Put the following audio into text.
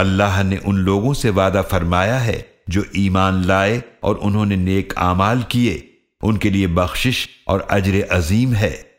اللہ نے ان لوگوں سے وعدہ فرمایا ہے جو ایمان لائے اور انہوں نے نیک اعمال کیے۔ ان کے لیے بخشش اور اجر عظیم ہے۔